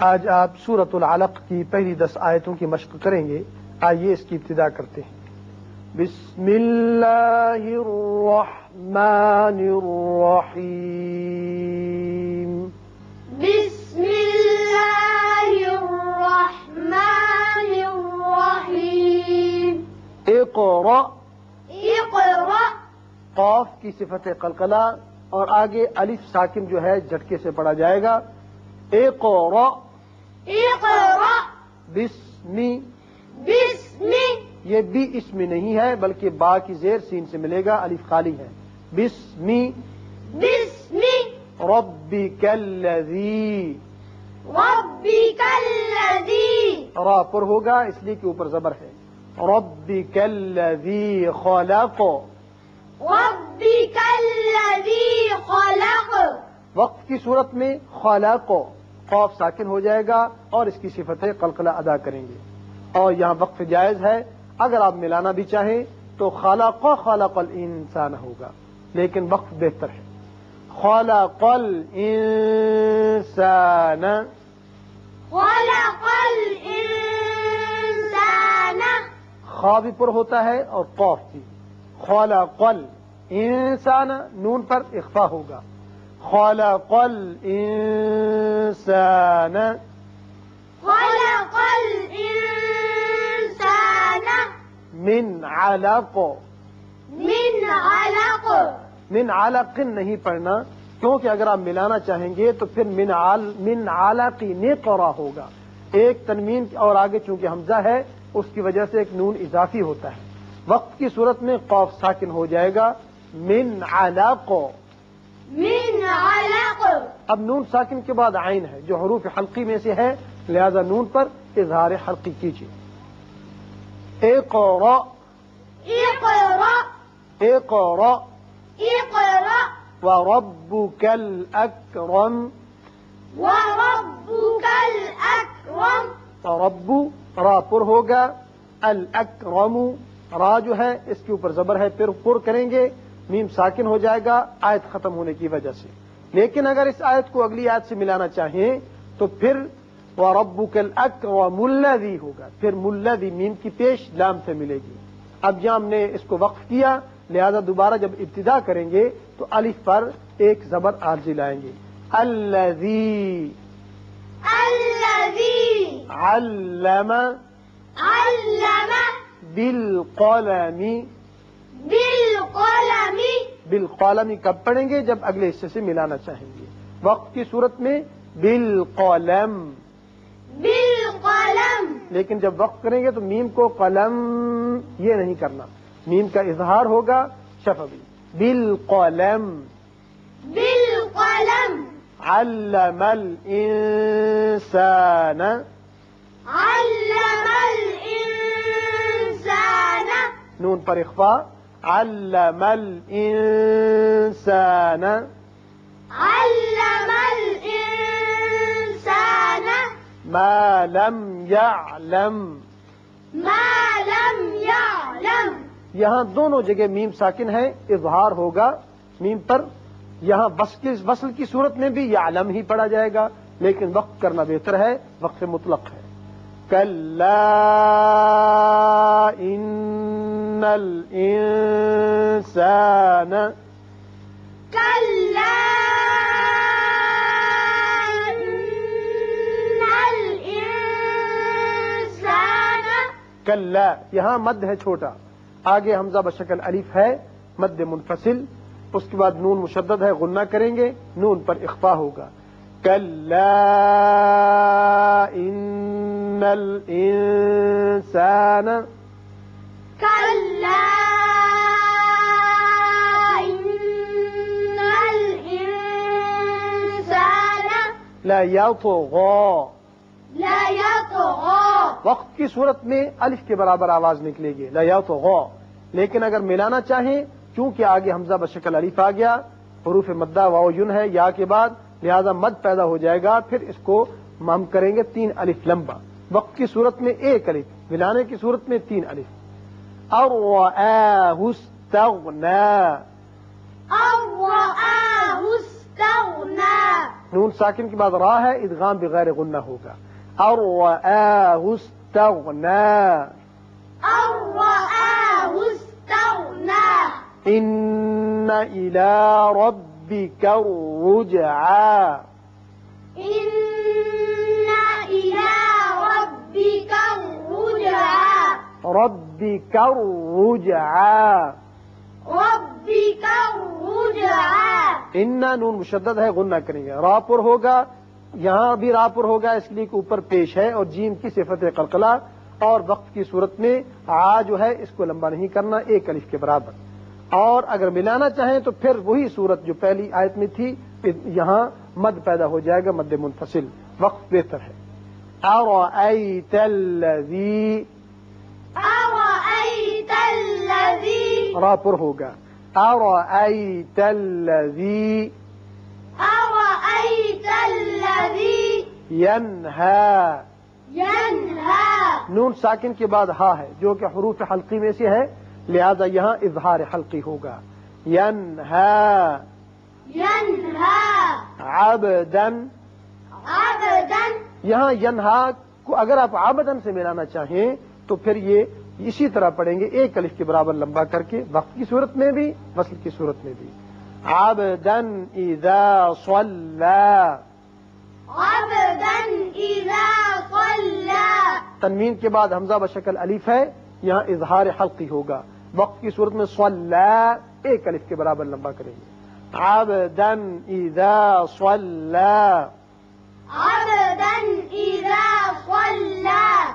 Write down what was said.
آج آپ سورت العلق کی پہلی دس آیتوں کی مشق کریں گے۔ آئیے اس کی ابتدا کرتے ہیں۔ بسم اللہ الرحمن الرحیم۔ بسم اللہ الرحمن الرحیم۔ اقرأ۔ اقرأ۔ قاف کی صفت قلقلہ اور آگے الف ساکن جو ہے جھٹکے سے پڑھا جائے گا۔ اقرأ۔ اقرأ. بسمی بسم. یہ بھی اس میں نہیں ہے بلکہ با کی زیر سین سے ملے گا الف خالی ہے۔ بسمی بسم. ربک الذی. ربك الذي را پر ہوگا اس لیے کہ اوپر زبر ہے۔ ربک الذی خلق. ربك الذي خلق. وقت کی صورت میں خلق. خوف ساکن ہو جائے گا اور اس کی صفت قلقلہ ادا کریں گے۔ اور یہاں وقف جائز ہے۔ اگر آپ ملانا بھی چاہیں تو خلق خلق الانسان ہوگا۔ لیکن وقف بہتر ہے۔ خلق الانسان۔ خلق الإنسان خا بھی پر ہوتا ہے اور قوف بھی۔ خلق الانسان۔ نون پر اخفا ہوگا۔ خلق الانسان خلق الإنسان. من علق. من علق. من علق نہیں پڑھنا کیونکہ اگر آپ ملانا چاہیں گے تو پھر من عل من علقی نقرا ہوگا۔ ایک تنوین اور آگے چونکہ حمزہ ہے اس کی وجہ سے ایک نون اضافی ہوتا ہے۔ وقت کی صورت میں قوف ساکن ہو جائے گا۔ من علق. من علق اب نون ساکن کے بعد عین ہے جو حروف حلقی میں سے ہے لہذا نون پر اظہار حلقی کیجیے اقرا اقرأ. اقرا اقرأ. وربك الأكرم. وربك الأكرم. رب را پر ہوگا الاکرم را جو ہے اس کے اوپر زبر ہے پھر پر کریں گے۔ میم ساکن ہو جائے گا آیت ختم ہونے کی وجہ سے۔ لیکن اگر اس آیت کو اگلی آیت سے ملانا چاہیں تو پھر ربو کل اک و ملدی ہوگا۔ پھر ملدی میم کی پیش لام سے ملے گی۔ اب جہاں ہم نے اس کو وقف کیا لہذا دوبارہ جب ابتدا کریں گے تو الف پر ایک زبر عارضی لائیں گے۔ الذی الذي علم علم بالقلم بالقلم بالقلم کب پڑھیں گے جب اگلے حصے سے ملانا چاہیں گے؟ وقت کی صورت میں بالقلم۔ بالقلم۔ لیکن جب وقت کریں گے تو میم کو قلم یہ نہیں کرنا۔ میم کا اظہار ہوگا شفوی۔ بالقلم۔ بالقلم۔ علم الانسان۔ علم الإنسان نون پر اخفا علم الانسان علم الإنسان ما لم يعلم ما لم يعلم یہاں دونوں جگہ میم ساکن ہے اظہار ہوگا میم پر۔ یہاں وصل کی صورت میں بھی یہ عالم ہی پڑا جائے گا لیکن وقت کرنا بہتر ہے وقت مطلق ہے۔ کل ان الانسان كلا إن الإنسان کل یہاں مد ہے چھوٹا آگے حمزہ بشکل الف ہے مد منفصل اس کے بعد نون مشدد ہے غنہ کریں گے نون پر اخفا ہوگا۔ کل ان الانسان لا يطغى لا يطغى وقت کی صورت میں الف کے برابر آواز نکلے گی. لا يطغى لیکن اگر ملانا چاہیں چونکہ آگے حمزہ بشکل الف آ گیا حروف مدہ واو یون ہے یا کے بعد لہذا مد پیدا ہو جائے گا پھر اس کو ہم کریں گے تین الف لمبا. وقت کی صورت میں ایک الف ملانے کی صورت میں تین الف. اور نون ساکن کے بعد را ہے ادغام بغیر غنہ ہوگا۔ اور ان الى ربك إن إلى ربك ربك الرجعى ربك الرجعى ان نون مشدد ہے غنہ کریں گے۔ راپور ہوگا یہاں بھی راپور ہوگا اس لیے کہ اوپر پیش ہے اور جیم کی صفت قلقلہ اور وقت کی صورت میں آ جو ہے اس کو لمبا نہیں کرنا ایک الف کے برابر۔ اور اگر ملانا چاہیں تو پھر وہی صورت جو پہلی آیت میں تھی یہاں مد پیدا ہو جائے گا مد منفصل۔ وقت بہتر ہے۔ أرأيت الذي؟ أرأيت الذي؟ راپر ہوگا۔ أرأيت الذي أرأيت الذي ينهى ينهى نون ساکن کے بعد ہا ہے جو کہ حروف حلقی میں سے ہے لہذا یہاں اظہار حلقی ہوگا۔ ينهى ينهى عبدا۔ عبدا۔ یہاں ینہا کو اگر آپ آبدن سے ملانا چاہیں تو پھر یہ اسی طرح پڑھیں گے ایک الف کے برابر لمبا کر کے وقت کی صورت میں بھی وصل کی صورت میں بھی۔ عبدن اذا صلى عبدا إذا صلى تنوین کے بعد حمزہ بشکل الف ہے یہاں اظہار حلقی ہوگا۔ وقت کی صورت میں صلی ایک الف کے برابر لمبا کریں گے۔ عبدن اذا صلى عبدا إذا صلى